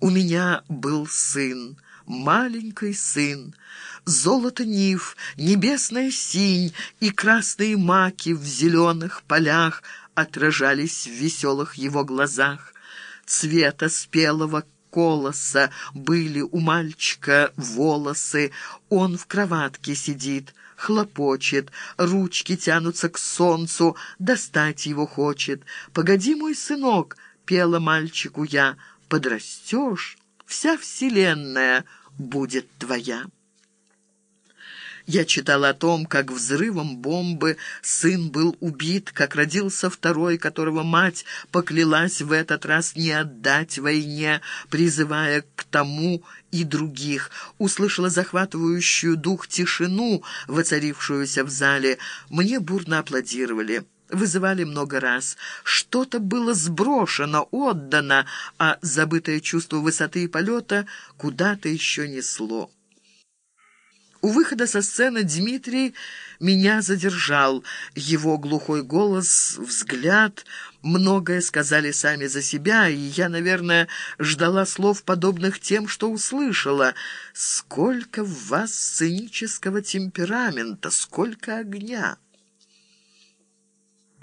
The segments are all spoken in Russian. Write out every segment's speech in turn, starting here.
У меня был сын, маленький сын, Золото нив, небесная синь и красные маки в зеленых полях Отражались в веселых его глазах. Цвета спелого колоса были у мальчика волосы, Он в кроватке сидит, хлопочет, ручки тянутся к солнцу, достать его хочет. «Погоди, мой сынок!» — пела мальчику я — подрастешь, вся вселенная будет твоя. Я читала о том, как взрывом бомбы сын был убит, как родился второй, которого мать поклялась в этот раз не отдать войне, призывая к тому и других. Услышала захватывающую дух тишину, воцарившуюся в зале. Мне бурно аплодировали. Вызывали много раз. Что-то было сброшено, отдано, а забытое чувство высоты и полета куда-то еще несло. У выхода со сцены Дмитрий меня задержал. Его глухой голос, взгляд, многое сказали сами за себя, и я, наверное, ждала слов, подобных тем, что услышала. «Сколько в вас сценического темперамента, сколько огня!»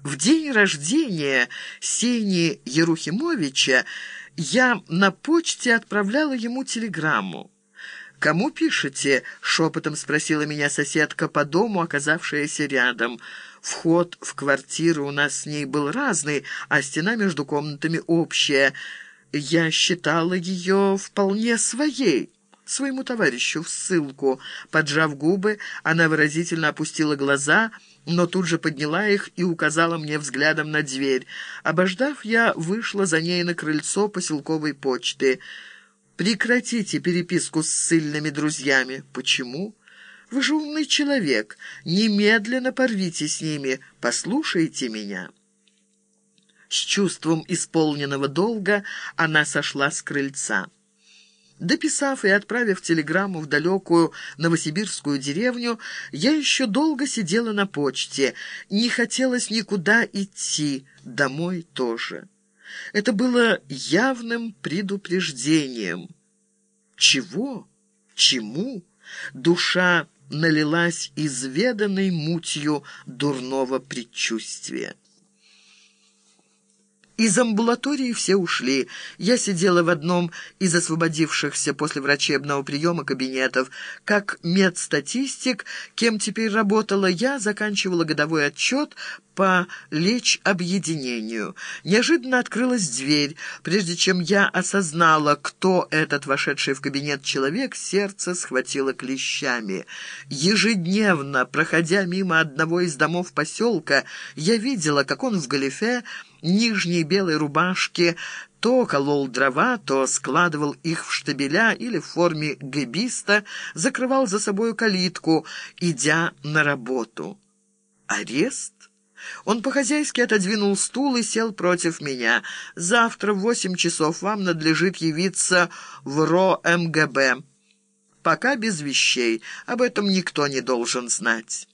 В день рождения Сени Ерухимовича я на почте отправляла ему телеграмму. «Кому пишете?» — шепотом спросила меня соседка по дому, оказавшаяся рядом. Вход в квартиру у нас с ней был разный, а стена между комнатами общая. Я считала ее вполне своей своему товарищу в ссылку. Поджав губы, она выразительно опустила глаза, но тут же подняла их и указала мне взглядом на дверь. Обождав, я вышла за ней на крыльцо поселковой почты. «Прекратите переписку с ссыльными друзьями». «Почему?» «Вы же умный человек. Немедленно порвите с ними. Послушайте меня». С чувством исполненного долга она сошла с крыльца. Дописав и отправив телеграмму в далекую новосибирскую деревню, я еще долго сидела на почте. Не хотелось никуда идти, домой тоже. Это было явным предупреждением. Чего? Чему? Душа налилась изведанной мутью дурного предчувствия. Из амбулатории все ушли. Я сидела в одном из освободившихся после врачебного приема кабинетов. Как медстатистик, кем теперь работала я, заканчивала годовой отчет по лечобъединению. Неожиданно открылась дверь. Прежде чем я осознала, кто этот вошедший в кабинет человек, сердце схватило клещами. Ежедневно, проходя мимо одного из домов поселка, я видела, как он в галифе, нижней белой рубашке, то колол дрова, то складывал их в штабеля или в форме гэбиста, закрывал за собою калитку, идя на работу. Арест? Он по-хозяйски отодвинул стул и сел против меня. «Завтра в восемь часов вам надлежит явиться в РО-МГБ. Пока без вещей. Об этом никто не должен знать».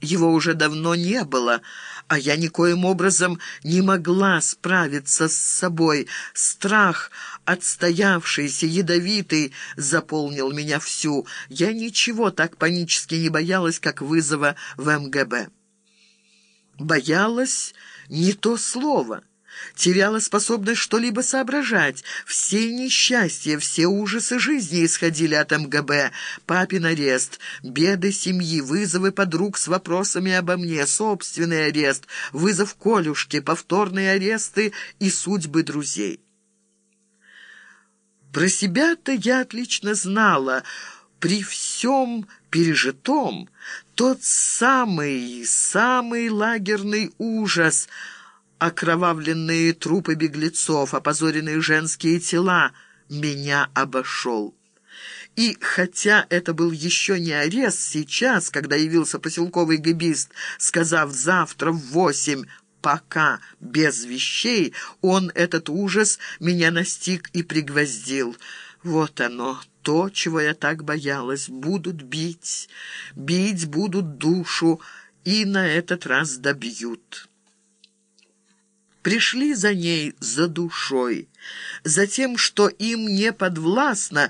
Его уже давно не было, а я никоим образом не могла справиться с собой. Страх, отстоявшийся, ядовитый, заполнил меня всю. Я ничего так панически не боялась, как вызова в МГБ. Боялась не то слово. Теряла способность что-либо соображать. Все несчастья, все ужасы жизни исходили от МГБ. Папин арест, беды семьи, вызовы подруг с вопросами обо мне, собственный арест, вызов Колюшки, повторные аресты и судьбы друзей. Про себя-то я отлично знала. При всем пережитом тот самый, самый лагерный ужас, окровавленные трупы беглецов, опозоренные женские тела, меня обошел. И хотя это был еще не арест, сейчас, когда явился поселковый гибист, сказав «завтра в восемь», пока без вещей, он этот ужас меня настиг и пригвоздил. Вот оно, то, чего я так боялась. Будут бить, бить будут душу, и на этот раз добьют». Пришли за ней за душой, за тем, что им не подвластно,